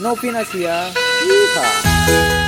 Novinasia. Yeehaw.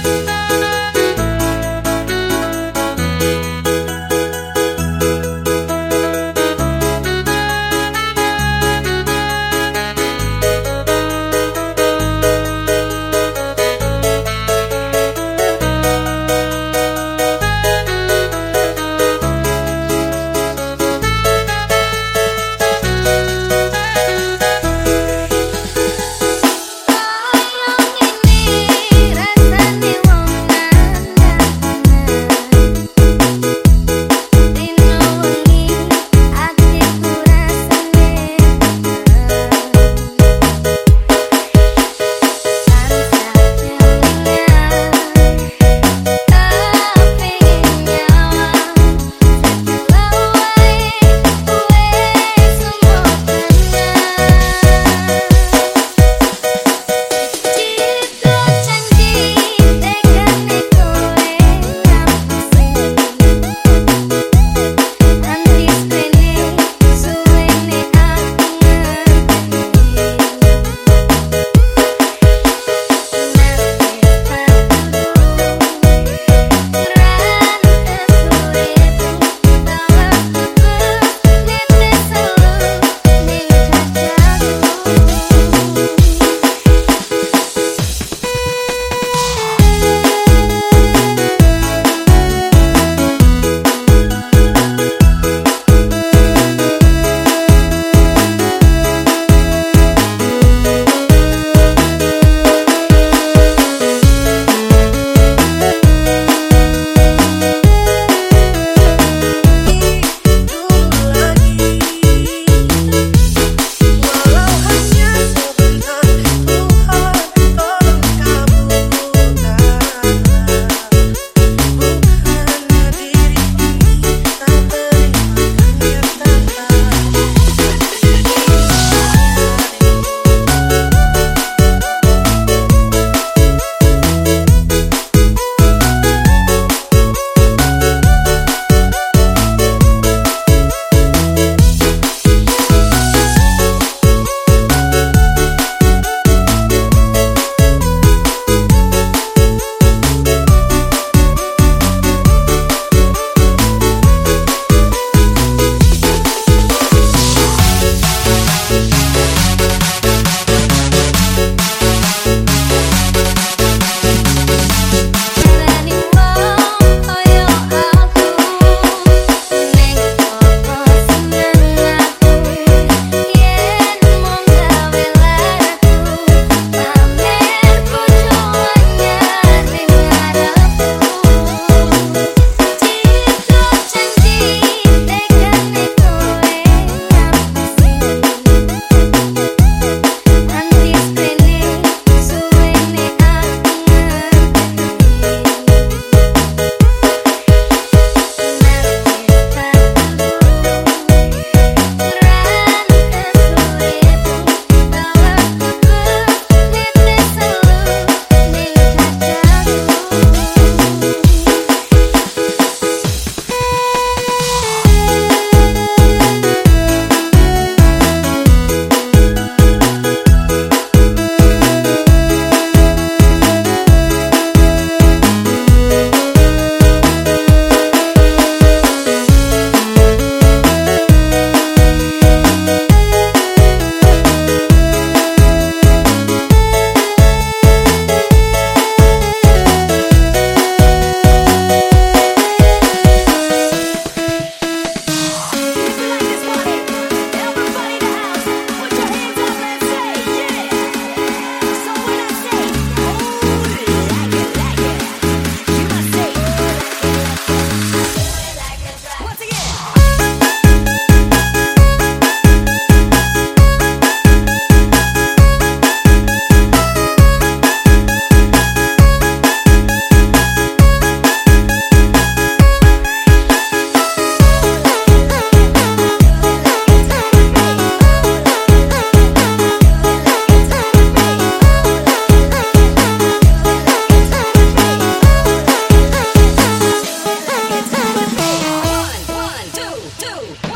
two.